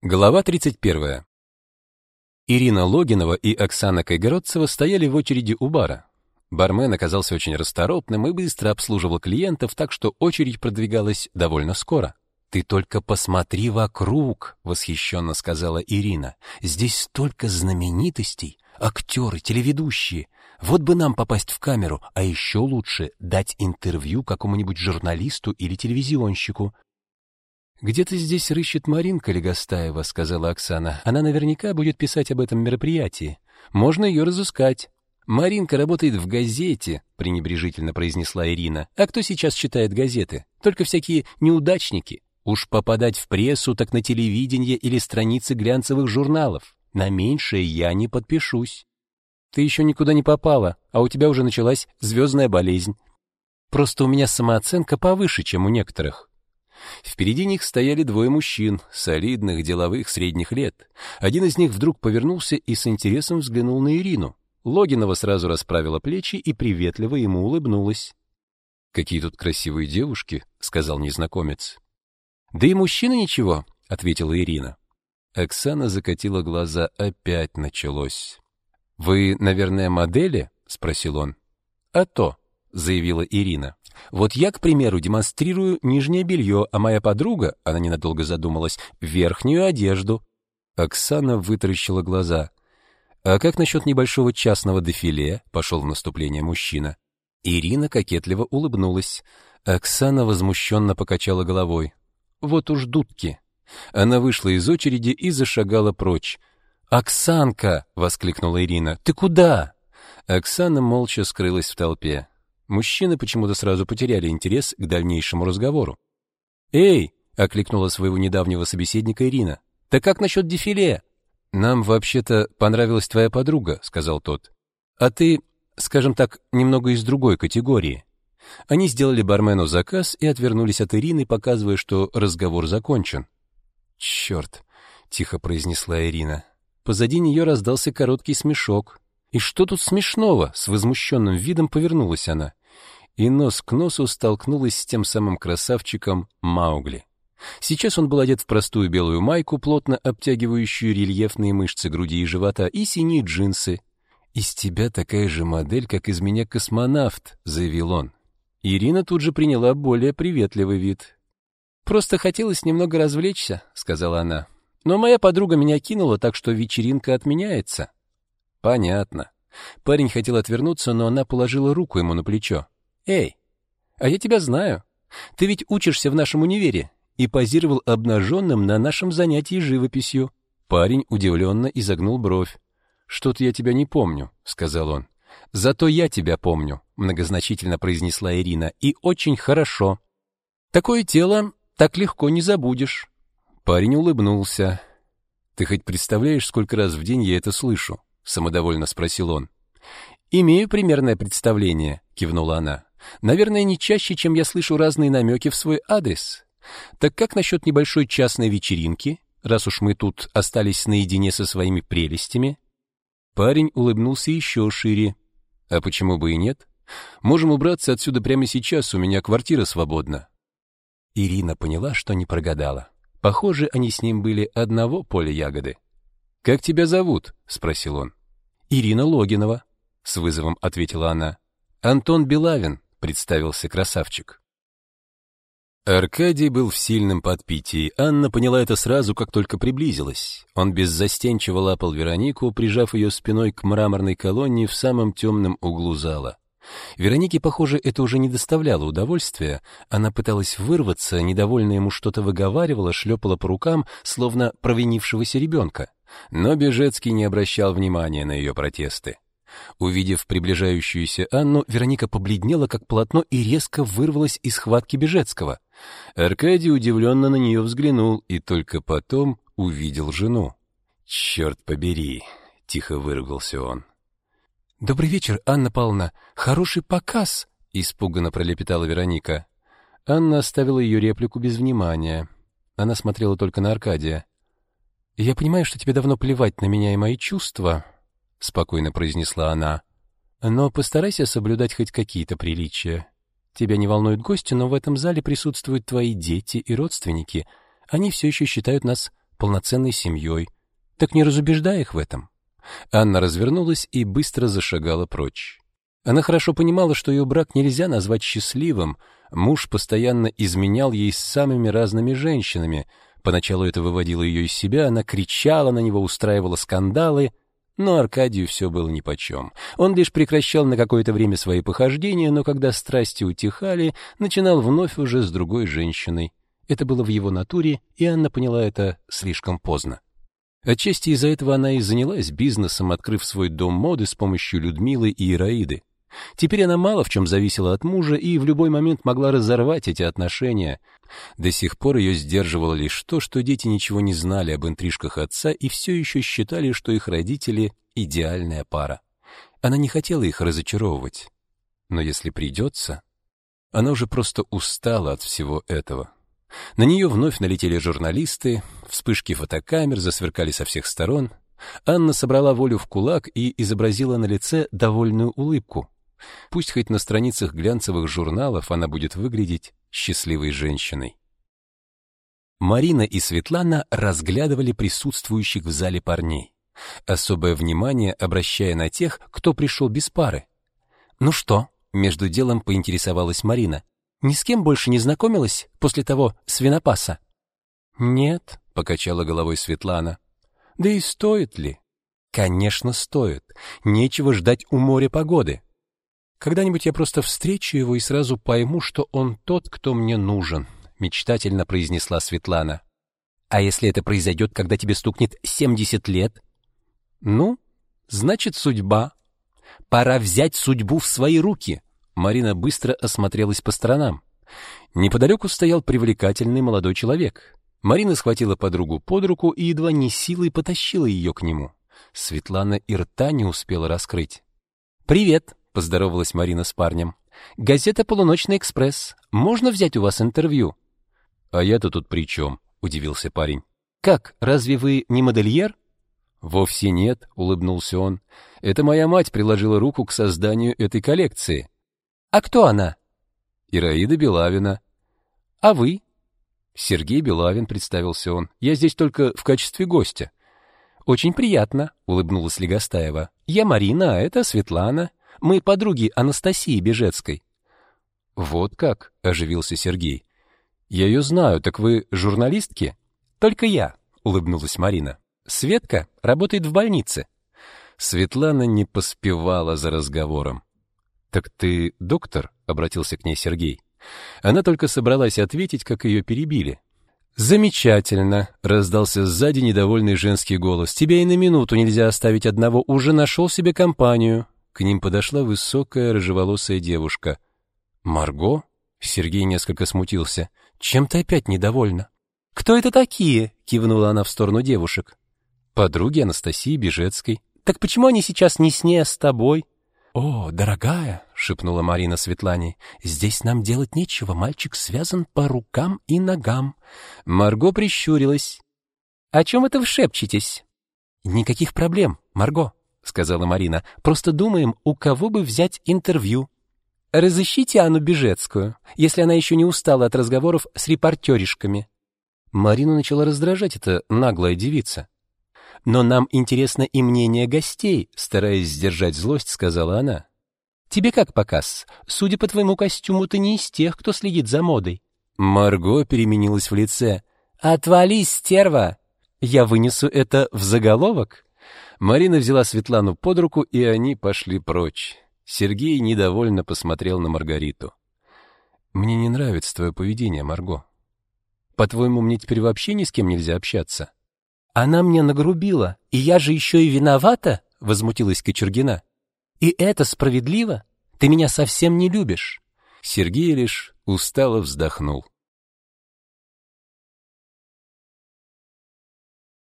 Глава 31. Ирина Логинова и Оксана Кайгородцева стояли в очереди у бара. Бармен оказался очень расторопным и быстро обслуживал клиентов, так что очередь продвигалась довольно скоро. «Ты только посмотри вокруг», — восхищенно сказала Ирина. «Здесь столько знаменитостей, актеры, телеведущие. Вот бы нам попасть в камеру, а еще лучше дать интервью какому-нибудь журналисту или телевизионщику. «Где-то здесь рыщет Маринка Легостаева», — сказала Оксана. «Она наверняка будет писать об этом мероприятии. Можно ее разыскать». «Маринка работает в газете», — пренебрежительно произнесла Ирина. «А кто сейчас читает газеты? Только всякие неудачники. Уж попадать в прессу, так на телевидение или страницы глянцевых журналов. На меньшее я не подпишусь». «Ты еще никуда не попала, а у тебя уже началась звездная болезнь. Просто у меня самооценка повыше, чем у некоторых». Впереди них стояли двое мужчин, солидных, деловых, средних лет. Один из них вдруг повернулся и с интересом взглянул на Ирину. Логинова сразу расправила плечи и приветливо ему улыбнулась. «Какие тут красивые девушки», — сказал незнакомец. «Да и мужчины ничего», — ответила Ирина. Оксана закатила глаза, опять началось. «Вы, наверное, модели?» — спросил он. «А то», — заявила Ирина. Вот я, к примеру, демонстрирую нижнее белье, а моя подруга, она ненадолго задумалась, верхнюю одежду. Оксана вытаращила глаза. А как насчет небольшого частного дефиле? Пошел в наступление мужчина. Ирина кокетливо улыбнулась. Оксана возмущенно покачала головой. Вот уж дудки. Она вышла из очереди и зашагала прочь. «Оксанка!» — воскликнула Ирина. «Ты куда?» Оксана молча скрылась в толпе. Мужчины почему-то сразу потеряли интерес к дальнейшему разговору. «Эй!» — окликнула своего недавнего собеседника Ирина. «Так как насчет дефиле?» «Нам вообще-то понравилась твоя подруга», — сказал тот. «А ты, скажем так, немного из другой категории». Они сделали бармену заказ и отвернулись от Ирины, показывая, что разговор закончен. «Черт!» — тихо произнесла Ирина. Позади нее раздался короткий смешок. «И что тут смешного?» — с возмущенным видом повернулась она и нос к носу столкнулась с тем самым красавчиком Маугли. Сейчас он был одет в простую белую майку, плотно обтягивающую рельефные мышцы груди и живота, и синие джинсы. «Из тебя такая же модель, как из меня космонавт», — заявил он. Ирина тут же приняла более приветливый вид. «Просто хотелось немного развлечься», — сказала она. «Но моя подруга меня кинула, так что вечеринка отменяется». «Понятно». Парень хотел отвернуться, но она положила руку ему на плечо. «Эй, а я тебя знаю. Ты ведь учишься в нашем универе» и позировал обнаженным на нашем занятии живописью. Парень удивленно изогнул бровь. «Что-то я тебя не помню», — сказал он. «Зато я тебя помню», — многозначительно произнесла Ирина, — «и очень хорошо. Такое тело так легко не забудешь». Парень улыбнулся. «Ты хоть представляешь, сколько раз в день я это слышу?» — самодовольно спросил он. «Имею примерное представление», — кивнула она. Наверное, не чаще, чем я слышу разные намеки в свой адрес. Так как насчет небольшой частной вечеринки, раз уж мы тут остались наедине со своими прелестями? Парень улыбнулся еще шире. А почему бы и нет? Можем убраться отсюда прямо сейчас, у меня квартира свободна. Ирина поняла, что не прогадала. Похоже, они с ним были одного поля ягоды. Как тебя зовут? спросил он. Ирина Логинова, с вызовом ответила она. Антон Белавин, представился красавчик. Аркадий был в сильном подпитии. Анна поняла это сразу, как только приблизилась. Он беззастенчиво лапал Веронику, прижав ее спиной к мраморной колонне в самом темном углу зала. Веронике, похоже, это уже не доставляло удовольствия. Она пыталась вырваться, недовольно ему что-то выговаривала, шлепала по рукам, словно провинившегося ребенка. Но Бежецкий не обращал внимания на ее протесты. Увидев приближающуюся Анну, Вероника побледнела, как полотно, и резко вырвалась из схватки Бежецкого. Аркадий удивленно на нее взглянул и только потом увидел жену. «Черт побери!» — тихо выругался он. «Добрый вечер, Анна Павловна. Хороший показ!» — испуганно пролепетала Вероника. Анна оставила ее реплику без внимания. Она смотрела только на Аркадия. «Я понимаю, что тебе давно плевать на меня и мои чувства», — спокойно произнесла она. «Но постарайся соблюдать хоть какие-то приличия. Тебя не волнуют гости, но в этом зале присутствуют твои дети и родственники. Они все еще считают нас полноценной семьей. Так не разубеждай их в этом. Анна развернулась и быстро зашагала прочь. Она хорошо понимала, что ее брак нельзя назвать счастливым. Муж постоянно изменял ей с самыми разными женщинами. Поначалу это выводило ее из себя, она кричала на него, устраивала скандалы, но Аркадию все было нипочем. Он лишь прекращал на какое-то время свои похождения, но когда страсти утихали, начинал вновь уже с другой женщиной. Это было в его натуре, и Анна поняла это слишком поздно. Отчасти из-за этого она и занялась бизнесом, открыв свой дом моды с помощью Людмилы и Ираиды. Теперь она мало в чем зависела от мужа и в любой момент могла разорвать эти отношения. До сих пор ее сдерживало лишь то, что дети ничего не знали об интрижках отца и все еще считали, что их родители — идеальная пара. Она не хотела их разочаровывать. Но если придется... Она уже просто устала от всего этого. На нее вновь налетели журналисты, вспышки фотокамер засверкали со всех сторон. Анна собрала волю в кулак и изобразила на лице довольную улыбку. Пусть хоть на страницах глянцевых журналов она будет выглядеть счастливой женщиной. Марина и Светлана разглядывали присутствующих в зале парней, особое внимание обращая на тех, кто пришел без пары. «Ну что?» — между делом поинтересовалась Марина. «Ни с кем больше не знакомилась после того свинопаса?» «Нет», — покачала головой Светлана. «Да и стоит ли?» «Конечно, стоит. Нечего ждать у моря погоды. Когда-нибудь я просто встречу его и сразу пойму, что он тот, кто мне нужен, мечтательно произнесла Светлана. А если это произойдет, когда тебе стукнет 70 лет? Ну, значит, судьба. Пора взять судьбу в свои руки. Марина быстро осмотрелась по сторонам. Неподалеку стоял привлекательный молодой человек. Марина схватила подругу под руку и едва не силой потащила ее к нему. Светлана и рта не успела раскрыть. «Привет!» Поздоровалась Марина с парнем. Газета Полуночный экспресс. Можно взять у вас интервью? А я-то тут при чем?» — удивился парень. Как? Разве вы не модельер? Вовсе нет, улыбнулся он. Это моя мать приложила руку к созданию этой коллекции. А кто она? Ираида Белавина. А вы? Сергей Белавин, представился он. Я здесь только в качестве гостя. Очень приятно, улыбнулась Легостаева. Я Марина, а это Светлана. Мы подруги Анастасии Бежецкой. Вот как, оживился Сергей. Я ее знаю, так вы журналистки? Только я, улыбнулась Марина. Светка работает в больнице. Светлана не поспевала за разговором. Так ты доктор? обратился к ней Сергей. Она только собралась ответить, как ее перебили. Замечательно, раздался сзади недовольный женский голос. Тебя и на минуту нельзя оставить одного, уже нашел себе компанию. К ним подошла высокая рыжеволосая девушка. «Марго?» Сергей несколько смутился. «Чем ты опять недовольна?» «Кто это такие?» — кивнула она в сторону девушек. «Подруги Анастасии Бежецкой». «Так почему они сейчас не с ней, а с тобой?» «О, дорогая!» — шепнула Марина Светлане. «Здесь нам делать нечего, мальчик связан по рукам и ногам». Марго прищурилась. «О чем это вы шепчетесь?» «Никаких проблем, Марго сказала Марина. Просто думаем, у кого бы взять интервью. Разыщите Анну Бежецкую, если она еще не устала от разговоров с репортеришками. Марину начала раздражать эта наглая девица. Но нам интересно и мнение гостей, стараясь сдержать злость, сказала она. Тебе как показ? Судя по твоему костюму, ты не из тех, кто следит за модой. Марго переменилась в лице. Отвались, стерва. Я вынесу это в заголовок. Марина взяла Светлану под руку, и они пошли прочь. Сергей недовольно посмотрел на Маргариту. Мне не нравится твое поведение, Марго. По-твоему, мне теперь вообще ни с кем нельзя общаться? Она мне нагрубила, и я же еще и виновата, возмутилась Кочергина. И это справедливо? Ты меня совсем не любишь. Сергей лишь устало вздохнул.